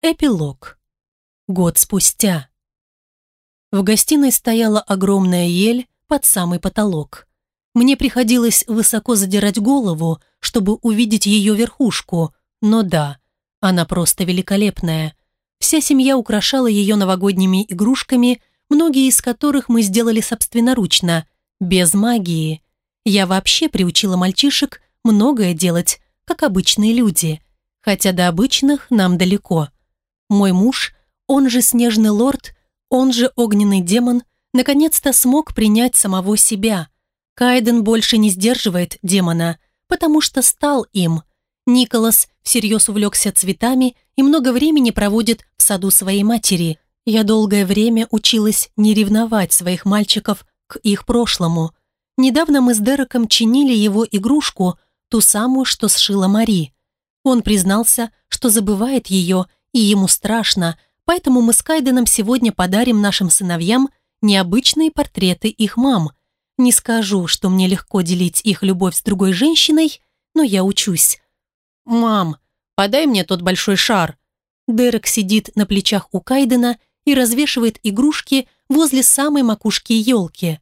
Эпилог. Год спустя. В гостиной стояла огромная ель под самый потолок. Мне приходилось высоко задирать голову, чтобы увидеть ее верхушку, но да, она просто великолепная. Вся семья украшала ее новогодними игрушками, многие из которых мы сделали собственноручно, без магии. Я вообще приучила мальчишек многое делать, как обычные люди, хотя до обычных нам далеко – мой муж, он же Снежный Лорд, он же Огненный Демон, наконец-то смог принять самого себя. Кайден больше не сдерживает демона, потому что стал им. Николас всерьез увлекся цветами и много времени проводит в саду своей матери. Я долгое время училась не ревновать своих мальчиков к их прошлому. Недавно мы с Дереком чинили его игрушку, ту самую, что сшила Мари. Он признался, что забывает ее и ему страшно, поэтому мы с Кайденом сегодня подарим нашим сыновьям необычные портреты их мам. Не скажу, что мне легко делить их любовь с другой женщиной, но я учусь. «Мам, подай мне тот большой шар». Дерек сидит на плечах у Кайдена и развешивает игрушки возле самой макушки елки.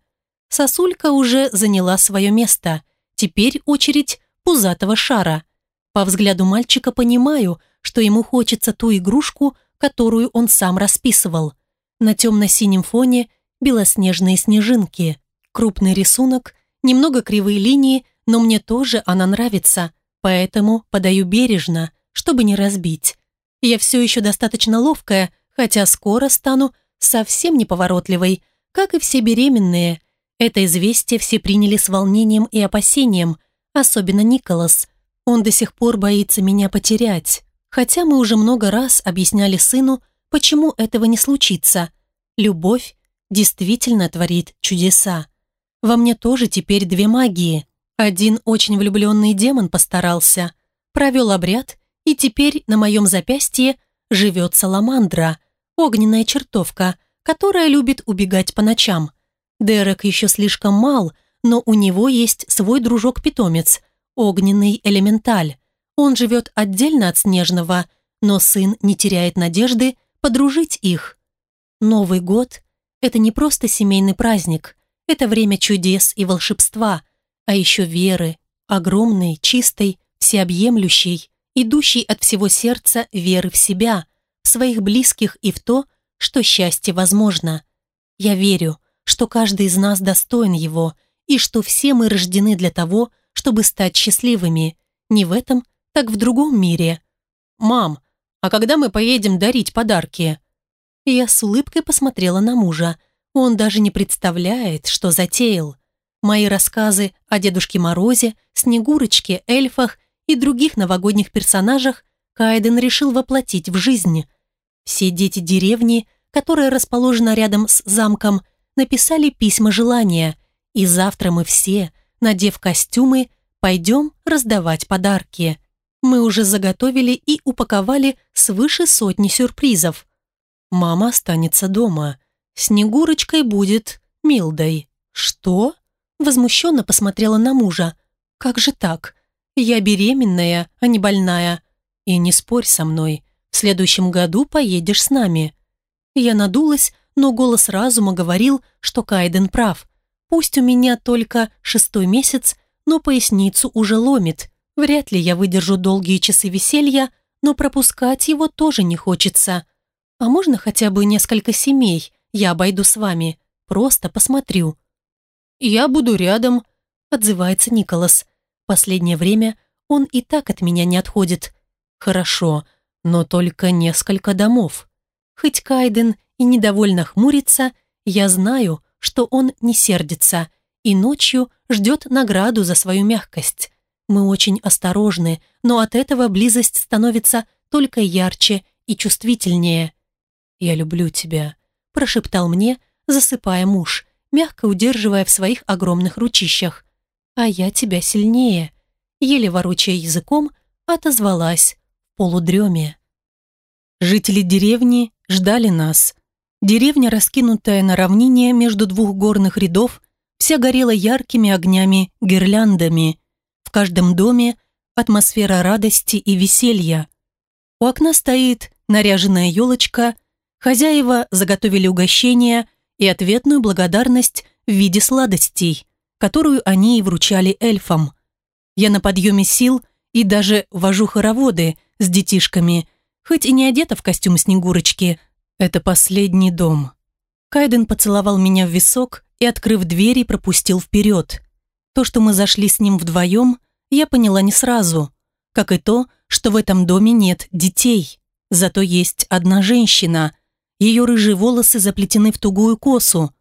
Сосулька уже заняла свое место. Теперь очередь пузатого шара. По взгляду мальчика понимаю, что ему хочется ту игрушку, которую он сам расписывал. На темно-синем фоне белоснежные снежинки, крупный рисунок, немного кривые линии, но мне тоже она нравится, поэтому подаю бережно, чтобы не разбить. Я все еще достаточно ловкая, хотя скоро стану совсем неповоротливой, как и все беременные. Это известие все приняли с волнением и опасением, особенно Николас. Он до сих пор боится меня потерять. Хотя мы уже много раз объясняли сыну, почему этого не случится. Любовь действительно творит чудеса. Во мне тоже теперь две магии. Один очень влюбленный демон постарался, провел обряд, и теперь на моем запястье живет саламандра, огненная чертовка, которая любит убегать по ночам. Дерек еще слишком мал, но у него есть свой дружок-питомец, огненный элементаль. Он живет отдельно от Снежного, но сын не теряет надежды подружить их. Новый год – это не просто семейный праздник, это время чудес и волшебства, а еще веры, огромной, чистой, всеобъемлющей, идущей от всего сердца веры в себя, в своих близких и в то, что счастье возможно. Я верю, что каждый из нас достоин его, и что все мы рождены для того, чтобы стать счастливыми, не в этом – так в другом мире. «Мам, а когда мы поедем дарить подарки?» Я с улыбкой посмотрела на мужа. Он даже не представляет, что затеял. Мои рассказы о Дедушке Морозе, Снегурочке, эльфах и других новогодних персонажах Кайден решил воплотить в жизнь. Все дети деревни, которая расположена рядом с замком, написали письма желания, и завтра мы все, надев костюмы, пойдем раздавать подарки мы уже заготовили и упаковали свыше сотни сюрпризов. Мама останется дома. Снегурочкой будет Милдой. Что? Возмущенно посмотрела на мужа. Как же так? Я беременная, а не больная. И не спорь со мной. В следующем году поедешь с нами. Я надулась, но голос разума говорил, что Кайден прав. Пусть у меня только шестой месяц, но поясницу уже ломит. Вряд ли я выдержу долгие часы веселья, но пропускать его тоже не хочется. А можно хотя бы несколько семей? Я обойду с вами. Просто посмотрю. «Я буду рядом», — отзывается Николас. Последнее время он и так от меня не отходит. «Хорошо, но только несколько домов». Хоть Кайден и недовольно хмурится, я знаю, что он не сердится и ночью ждет награду за свою мягкость. Мы очень осторожны, но от этого близость становится только ярче и чувствительнее. «Я люблю тебя», – прошептал мне, засыпая муж, мягко удерживая в своих огромных ручищах. «А я тебя сильнее», – еле ворочая языком, отозвалась в полудреме. Жители деревни ждали нас. Деревня, раскинутая на равнине между двух горных рядов, вся горела яркими огнями, гирляндами – каждом доме атмосфера радости и веселья. У окна стоит наряженная елочка, хозяева заготовили угощение и ответную благодарность в виде сладостей, которую они и вручали эльфам. Я на подъеме сил и даже вожу хороводы с детишками, хоть и не одета в костюм Снегурочки. Это последний дом. Кайден поцеловал меня в висок и, открыв двери, пропустил вперед. То, что мы зашли с ним вдвоем, я поняла не сразу, как и то, что в этом доме нет детей. Зато есть одна женщина. Ее рыжие волосы заплетены в тугую косу,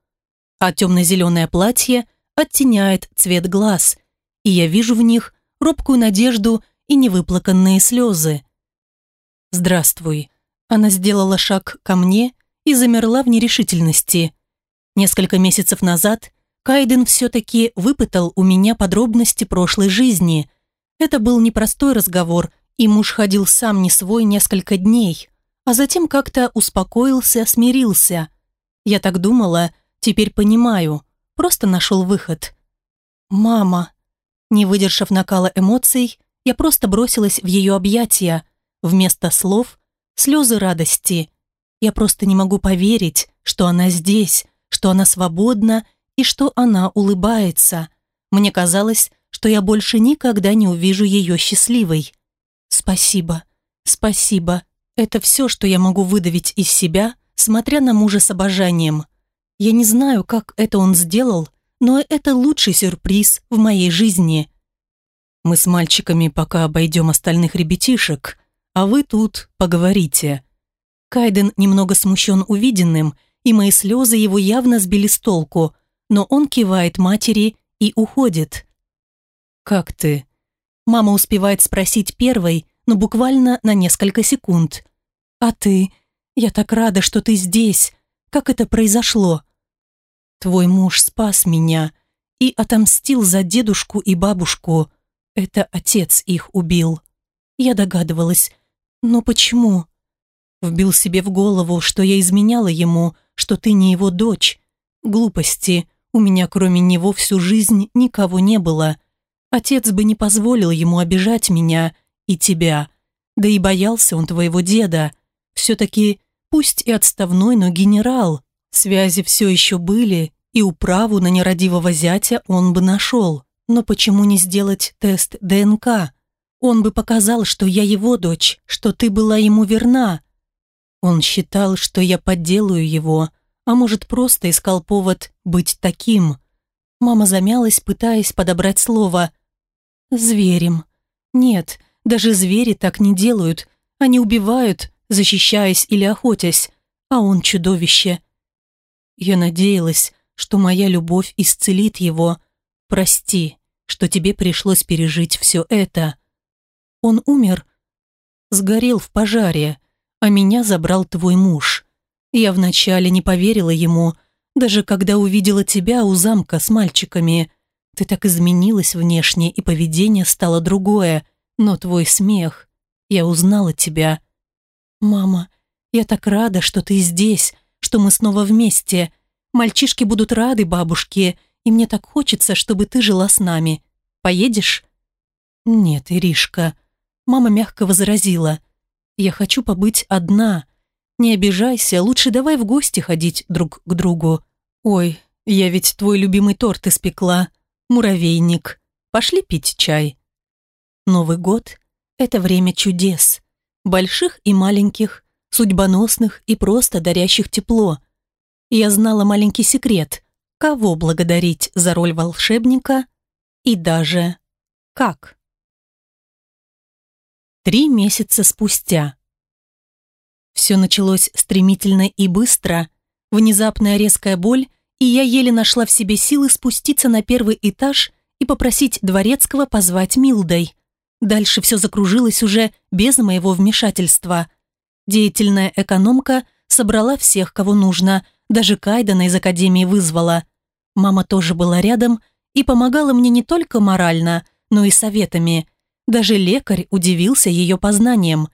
а темно-зеленое платье оттеняет цвет глаз, и я вижу в них робкую надежду и невыплаканные слезы. «Здравствуй». Она сделала шаг ко мне и замерла в нерешительности. Несколько месяцев назад Кайден все-таки выпытал у меня подробности прошлой жизни. Это был непростой разговор, и муж ходил сам не свой несколько дней, а затем как-то успокоился, смирился. Я так думала, теперь понимаю, просто нашел выход. «Мама!» Не выдержав накала эмоций, я просто бросилась в ее объятия. Вместо слов – слезы радости. Я просто не могу поверить, что она здесь, что она свободна и что она улыбается. Мне казалось, что я больше никогда не увижу ее счастливой. «Спасибо, спасибо. Это все, что я могу выдавить из себя, смотря на мужа с обожанием. Я не знаю, как это он сделал, но это лучший сюрприз в моей жизни. Мы с мальчиками пока обойдем остальных ребятишек, а вы тут поговорите». Кайден немного смущен увиденным, и мои слезы его явно сбили с толку, но он кивает матери и уходит. «Как ты?» Мама успевает спросить первой, но буквально на несколько секунд. «А ты? Я так рада, что ты здесь. Как это произошло?» «Твой муж спас меня и отомстил за дедушку и бабушку. Это отец их убил. Я догадывалась. Но почему?» Вбил себе в голову, что я изменяла ему, что ты не его дочь. Глупости. У меня кроме него всю жизнь никого не было. Отец бы не позволил ему обижать меня и тебя. Да и боялся он твоего деда. Все-таки, пусть и отставной, но генерал. Связи все еще были, и управу на нерадивого зятя он бы нашел. Но почему не сделать тест ДНК? Он бы показал, что я его дочь, что ты была ему верна. Он считал, что я подделаю его, а может, просто искал повод быть таким. Мама замялась, пытаясь подобрать слово – Зверем. Нет, даже звери так не делают. Они убивают, защищаясь или охотясь, а он чудовище. Я надеялась, что моя любовь исцелит его. Прости, что тебе пришлось пережить все это. Он умер, сгорел в пожаре, а меня забрал твой муж. Я вначале не поверила ему, даже когда увидела тебя у замка с мальчиками. Ты так изменилась внешне, и поведение стало другое, но твой смех... Я узнала тебя. Мама, я так рада, что ты здесь, что мы снова вместе. Мальчишки будут рады бабушке, и мне так хочется, чтобы ты жила с нами. Поедешь? Нет, Иришка. Мама мягко возразила. Я хочу побыть одна. Не обижайся, лучше давай в гости ходить друг к другу. Ой, я ведь твой любимый торт испекла муравейник. Пошли пить чай. Новый год – это время чудес. Больших и маленьких, судьбоносных и просто дарящих тепло. Я знала маленький секрет, кого благодарить за роль волшебника и даже как. Три месяца спустя. Все началось стремительно и быстро. Внезапная резкая боль и я еле нашла в себе силы спуститься на первый этаж и попросить Дворецкого позвать Милдой. Дальше все закружилось уже без моего вмешательства. Деятельная экономка собрала всех, кого нужно, даже Кайдана из академии вызвала. Мама тоже была рядом и помогала мне не только морально, но и советами. Даже лекарь удивился ее познаниям.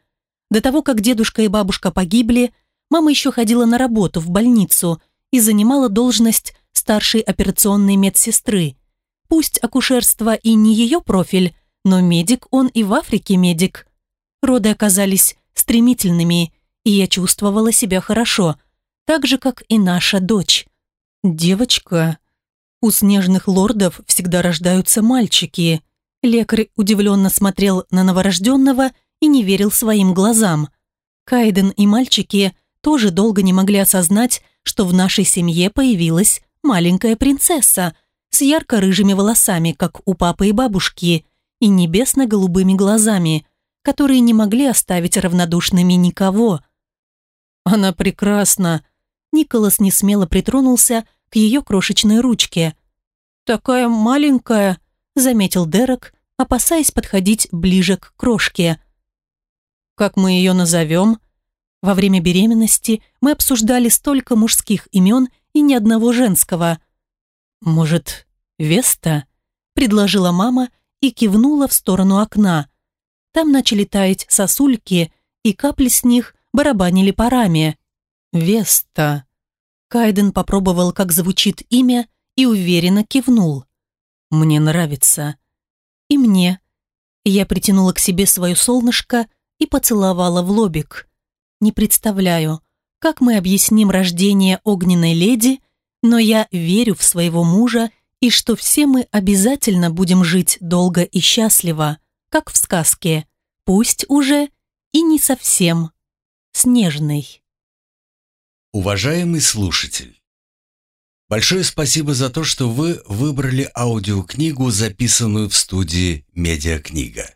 До того, как дедушка и бабушка погибли, мама еще ходила на работу в больницу – и занимала должность старшей операционной медсестры. Пусть акушерство и не ее профиль, но медик он и в Африке медик. Роды оказались стремительными, и я чувствовала себя хорошо, так же, как и наша дочь. «Девочка, у снежных лордов всегда рождаются мальчики». Лекарь удивленно смотрел на новорожденного и не верил своим глазам. Кайден и мальчики тоже долго не могли осознать, что в нашей семье появилась маленькая принцесса с ярко-рыжими волосами, как у папы и бабушки, и небесно-голубыми глазами, которые не могли оставить равнодушными никого. «Она прекрасна!» Николас несмело притронулся к ее крошечной ручке. «Такая маленькая!» – заметил Дерек, опасаясь подходить ближе к крошке. «Как мы ее назовем?» Во время беременности мы обсуждали столько мужских имен и ни одного женского. «Может, Веста?» – предложила мама и кивнула в сторону окна. Там начали таять сосульки, и капли с них барабанили парами. «Веста». Кайден попробовал, как звучит имя, и уверенно кивнул. «Мне нравится». «И мне». Я притянула к себе свое солнышко и поцеловала в лобик. Не представляю, как мы объясним рождение огненной леди, но я верю в своего мужа и что все мы обязательно будем жить долго и счастливо, как в сказке, пусть уже и не совсем снежный. Уважаемый слушатель, большое спасибо за то, что вы выбрали аудиокнигу, записанную в студии «Медиакнига».